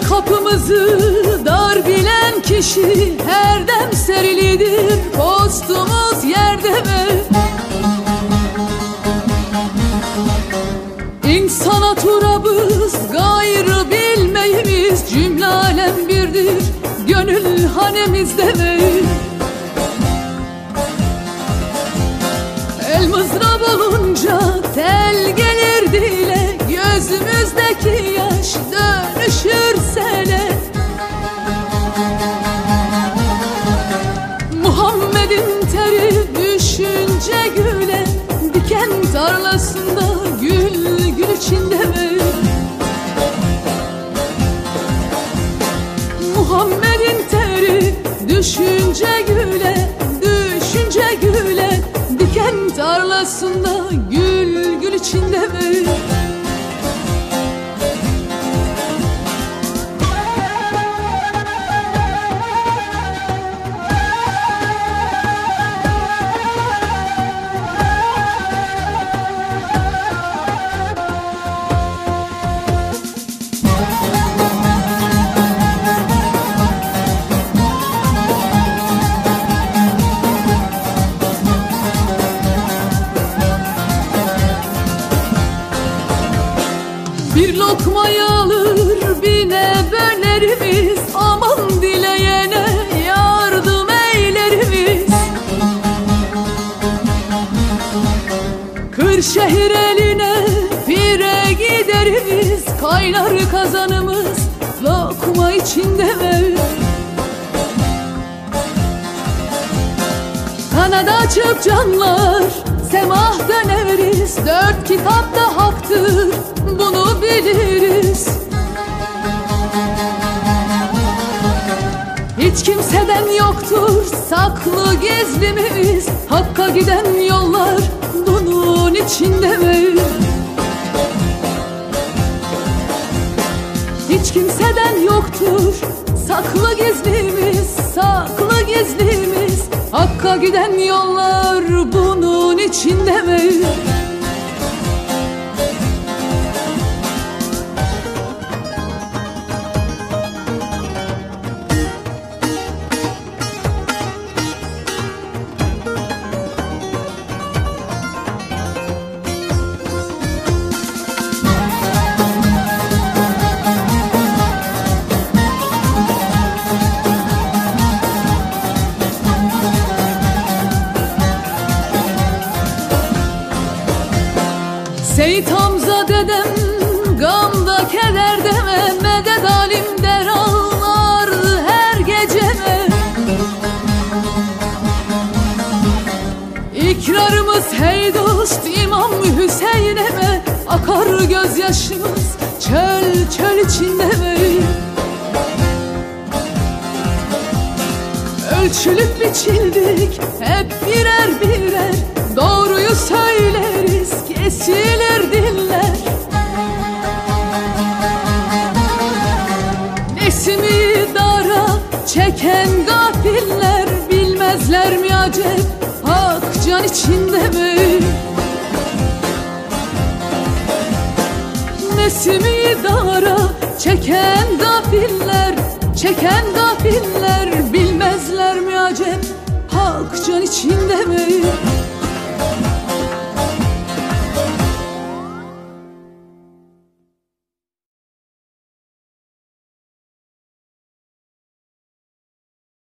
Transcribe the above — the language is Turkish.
Kapımızı dar bilen kişi her dem serilidir Postumuz yerde mi? İnsana turabız gayrı bilmeyimiz Cümle alem birdir gönül hanemizde mi? El mızrap olunca tel gelir dile Gözümüzdeki yaş dönüşür tarlasında gül gül içinde mi? Muhammed'in teri düşünce güle Düşünce güle Diken tarlasında gül gül içinde lokmayı alır bine bölerimiz Aman dileyene yardım eylerimiz. Kırşehir eline pire giderimiz Kaynar kazanımız lokma içinde mi? Kanada açıp canlar semah döneriz Dört kitap da haktır. Bunu biliriz Hiç kimseden yoktur saklı gizlimiz Hakka giden yollar bunun içinde mi? Hiç kimseden yoktur saklı gizlimiz Saklı gizlimiz Hakka giden yollar bunun içinde mi? Seyit Hamza dedem gamda keder deme. Medet alim der ağlar her geceme İkrarımız hey dost İmam Hüseyin'e Akar gözyaşımız çöl çöl içinde mi? Ölçülüp biçildik Nesimi dara çeken gafiller Bilmezler mi acep hak can içinde mi? Nesimi dara çeken gafiller Çeken gafiller bilmezler mi acep Hak can içinde mi?